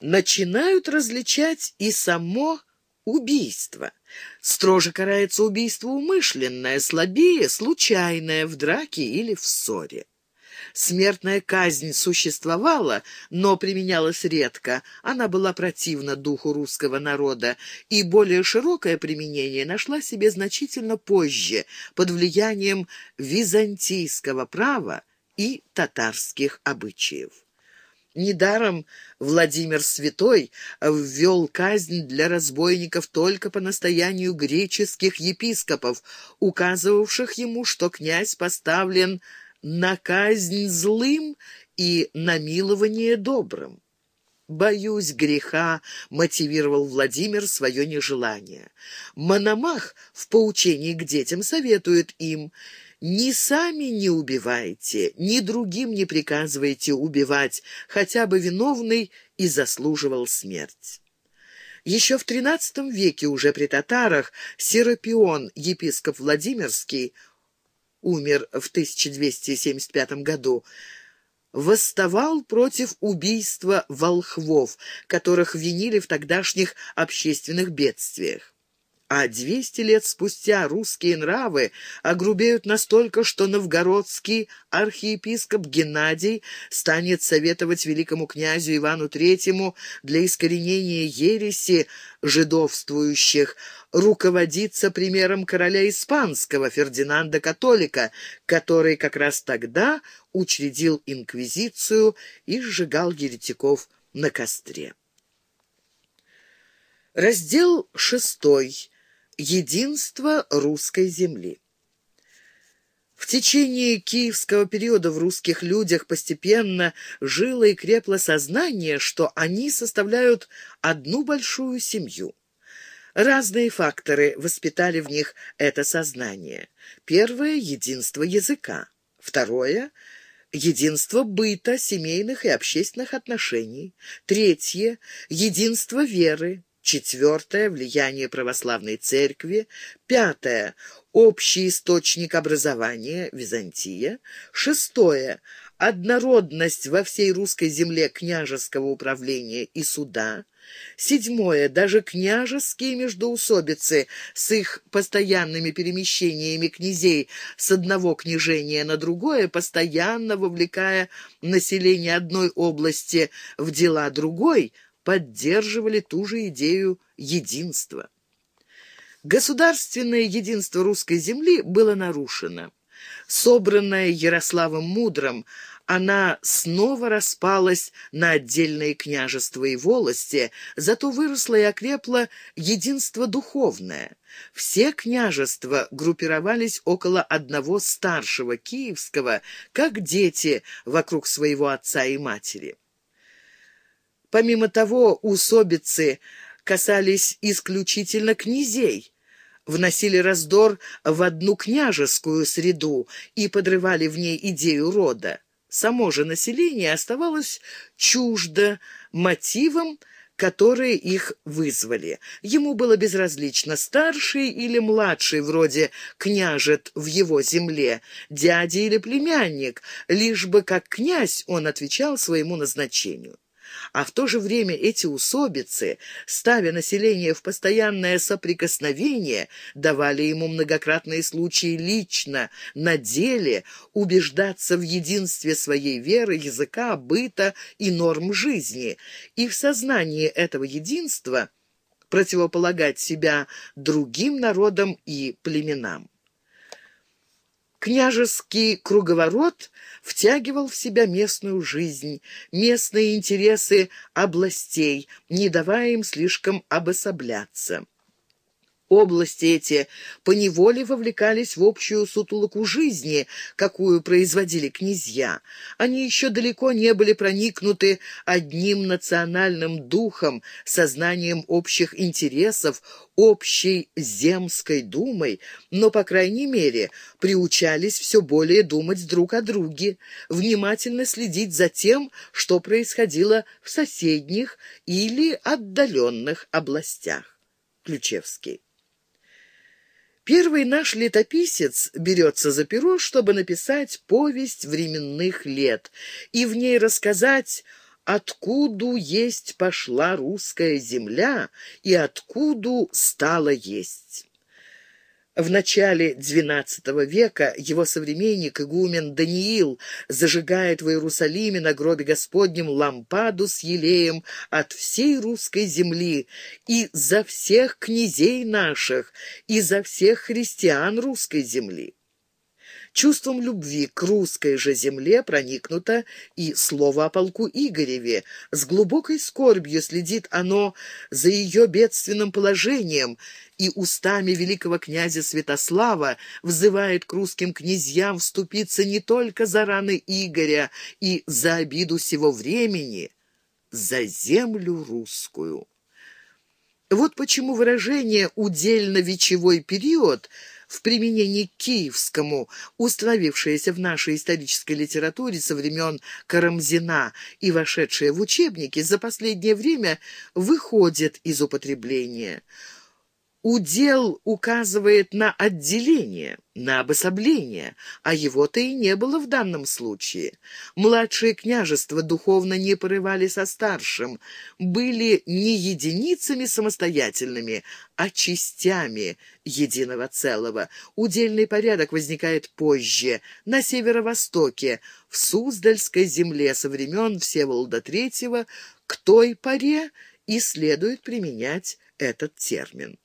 начинают различать и само убийство. Строже карается убийство умышленное, слабее — случайное в драке или в ссоре. Смертная казнь существовала, но применялась редко. Она была противна духу русского народа, и более широкое применение нашла себе значительно позже, под влиянием византийского права и татарских обычаев. Недаром Владимир Святой ввел казнь для разбойников только по настоянию греческих епископов, указывавших ему, что князь поставлен на казнь злым и на милование добрым. «Боюсь греха», — мотивировал Владимир свое нежелание. Мономах в поучении к детям советует им «Ни сами не убивайте, ни другим не приказывайте убивать, хотя бы виновный и заслуживал смерть». Еще в XIII веке уже при татарах Серапион, епископ Владимирский, умер в 1275 году, восставал против убийства волхвов, которых винили в тогдашних общественных бедствиях. А двести лет спустя русские нравы огрубеют настолько, что новгородский архиепископ Геннадий станет советовать великому князю Ивану Третьему для искоренения ереси жидовствующих руководиться примером короля испанского Фердинанда Католика, который как раз тогда учредил инквизицию и сжигал еретиков на костре. Раздел шестой. Единство русской земли. В течение киевского периода в русских людях постепенно жило и крепло сознание, что они составляют одну большую семью. Разные факторы воспитали в них это сознание. Первое — единство языка. Второе — единство быта, семейных и общественных отношений. Третье — единство веры. Четвертое – влияние православной церкви. Пятое – общий источник образования – Византия. Шестое – однородность во всей русской земле княжеского управления и суда. Седьмое. Даже княжеские междоусобицы с их постоянными перемещениями князей с одного княжения на другое, постоянно вовлекая население одной области в дела другой – поддерживали ту же идею единства. Государственное единство русской земли было нарушено. Собранная Ярославом Мудрым, она снова распалась на отдельные княжества и волости, зато выросло и окрепло единство духовное. Все княжества группировались около одного старшего киевского, как дети вокруг своего отца и матери. Помимо того, усобицы касались исключительно князей, вносили раздор в одну княжескую среду и подрывали в ней идею рода. Само же население оставалось чуждо мотивам, которые их вызвали. Ему было безразлично, старший или младший, вроде княжет в его земле, дядя или племянник, лишь бы как князь он отвечал своему назначению а в то же время эти усобицы, ставя население в постоянное соприкосновение, давали ему многократные случаи лично, на деле, убеждаться в единстве своей веры, языка, быта и норм жизни, и в сознании этого единства противополагать себя другим народам и племенам. Княжеский круговорот втягивал в себя местную жизнь, местные интересы областей, не давая им слишком обособляться. Области эти поневоле вовлекались в общую сутулоку жизни, какую производили князья. Они еще далеко не были проникнуты одним национальным духом, сознанием общих интересов, общей земской думой, но, по крайней мере, приучались все более думать друг о друге, внимательно следить за тем, что происходило в соседних или отдаленных областях. Ключевский. Первый наш летописец берется за перо, чтобы написать повесть временных лет и в ней рассказать откуда есть пошла русская земля и откуда стала есть. В начале XII века его современник игумен Даниил зажигает в Иерусалиме на гробе Господнем лампаду с елеем от всей русской земли и за всех князей наших, и за всех христиан русской земли. Чувством любви к русской же земле проникнуто и слово о полку Игореве. С глубокой скорбью следит оно за ее бедственным положением и устами великого князя Святослава взывает к русским князьям вступиться не только за раны Игоря и за обиду всего времени, за землю русскую. Вот почему выражение «удельно-вечевой период» в применении к киевскому, установившееся в нашей исторической литературе со времен Карамзина и вошедшее в учебники, за последнее время выходит из употребления – Удел указывает на отделение, на обособление, а его-то и не было в данном случае. Младшие княжества духовно не порывали со старшим, были не единицами самостоятельными, а частями единого целого. Удельный порядок возникает позже, на северо-востоке, в Суздальской земле со времен Всеволода III, к той поре и следует применять этот термин.